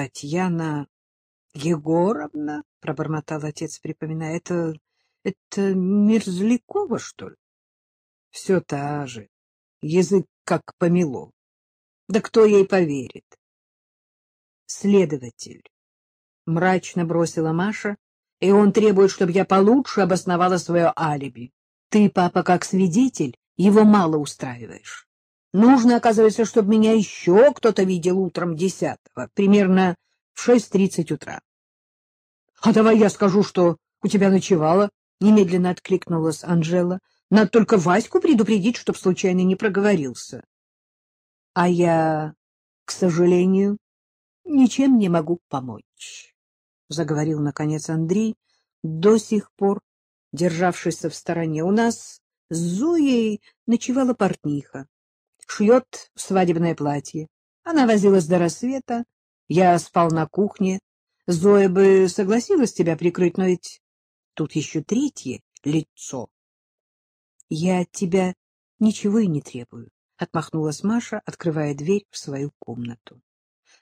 Татьяна Егоровна, — пробормотал отец, припоминая, — это... это Мерзлякова, что ли? Все та же. Язык как помело. Да кто ей поверит? Следователь. Мрачно бросила Маша, и он требует, чтобы я получше обосновала свое алиби. Ты, папа, как свидетель, его мало устраиваешь. Нужно, оказывается, чтобы меня еще кто-то видел утром десятого, примерно в шесть тридцать утра. — А давай я скажу, что у тебя ночевала, — немедленно откликнулась Анжела. — Надо только Ваську предупредить, чтоб случайно не проговорился. — А я, к сожалению, ничем не могу помочь, — заговорил, наконец, Андрей, до сих пор державшийся в стороне. — У нас с Зоей ночевала портниха шьет свадебное платье. Она возилась до рассвета, я спал на кухне. Зоя бы согласилась тебя прикрыть, но ведь тут еще третье лицо. — Я от тебя ничего и не требую, — отмахнулась Маша, открывая дверь в свою комнату.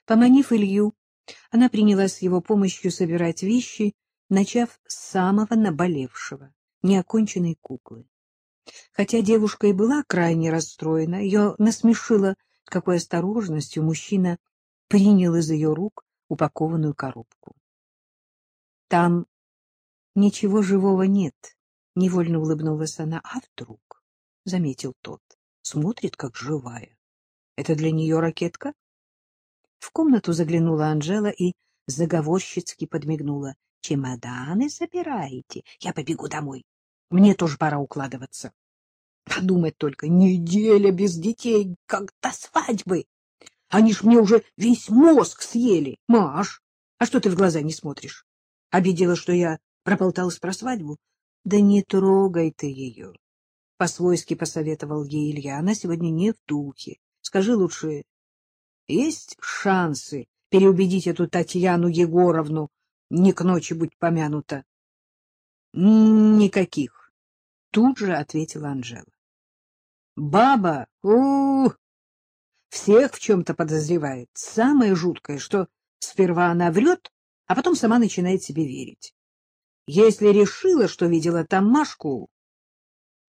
Поманив Илью, она принялась с его помощью собирать вещи, начав с самого наболевшего, неоконченной куклы. Хотя девушка и была крайне расстроена, ее насмешило, какой осторожностью мужчина принял из ее рук упакованную коробку. — Там ничего живого нет, — невольно улыбнулась она. — А вдруг? — заметил тот. — Смотрит, как живая. — Это для нее ракетка? В комнату заглянула Анжела и заговорщицки подмигнула. — Чемоданы забираете? Я побегу домой. Мне тоже пора укладываться. Подумать только, неделя без детей, как до свадьбы. Они ж мне уже весь мозг съели. Маш, а что ты в глаза не смотришь? Обидела, что я проболталась про свадьбу? Да не трогай ты ее. По-свойски посоветовал ей Илья. Она сегодня не в духе. Скажи лучше, есть шансы переубедить эту Татьяну Егоровну не к ночи будь помянута? Никаких. Тут же ответила Анжела. Баба, у, всех в чем-то подозревает. Самое жуткое, что сперва она врет, а потом сама начинает себе верить. Если решила, что видела там Машку,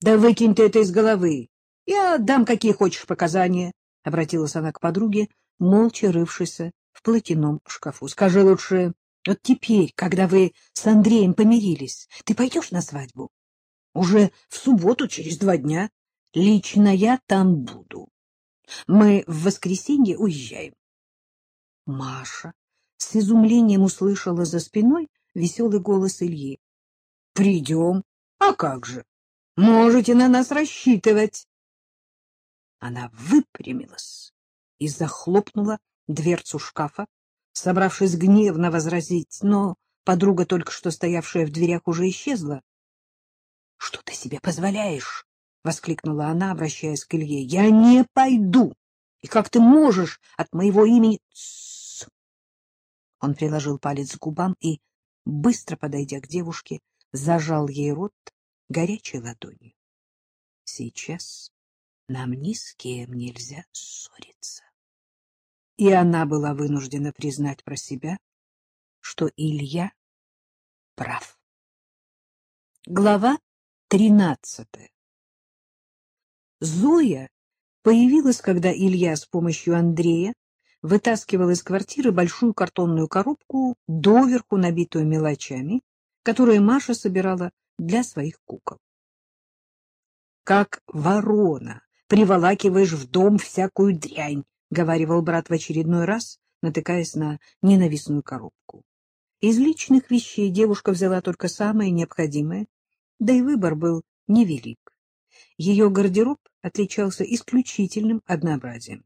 да выкинь ты это из головы. Я дам какие хочешь показания, — обратилась она к подруге, молча рывшейся в платяном шкафу. — Скажи лучше, вот теперь, когда вы с Андреем помирились, ты пойдешь на свадьбу? Уже в субботу, через два дня. Лично я там буду. Мы в воскресенье уезжаем. Маша с изумлением услышала за спиной веселый голос Ильи. — Придем. А как же? Можете на нас рассчитывать. Она выпрямилась и захлопнула дверцу шкафа, собравшись гневно возразить, но подруга, только что стоявшая в дверях, уже исчезла. — Что ты себе позволяешь? — воскликнула она, обращаясь к Илье. — Я не пойду! И как ты можешь от моего имени... Тссс! Он приложил палец к губам и, быстро подойдя к девушке, зажал ей рот горячей ладонью. — Сейчас нам ни с кем нельзя ссориться. И она была вынуждена признать про себя, что Илья прав. Глава тринадцатая Зоя появилась, когда Илья с помощью Андрея вытаскивал из квартиры большую картонную коробку, доверху набитую мелочами, которые Маша собирала для своих кукол. — Как ворона приволакиваешь в дом всякую дрянь, — говаривал брат в очередной раз, натыкаясь на ненавистную коробку. Из личных вещей девушка взяла только самое необходимое, да и выбор был невелик. Ее гардероб отличался исключительным однообразием.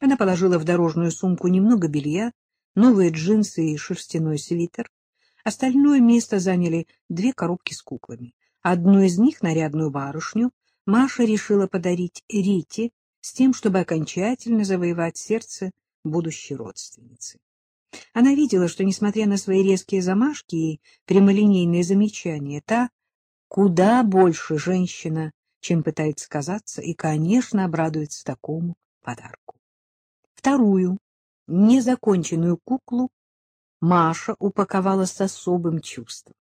Она положила в дорожную сумку немного белья, новые джинсы и шерстяной свитер. Остальное место заняли две коробки с куклами. Одну из них, нарядную барышню, Маша решила подарить Рите с тем, чтобы окончательно завоевать сердце будущей родственницы. Она видела, что, несмотря на свои резкие замашки и прямолинейные замечания, та куда больше женщина, чем пытается казаться, и, конечно, обрадуется такому подарку. Вторую, Незаконченную куклу Маша упаковала с особым чувством.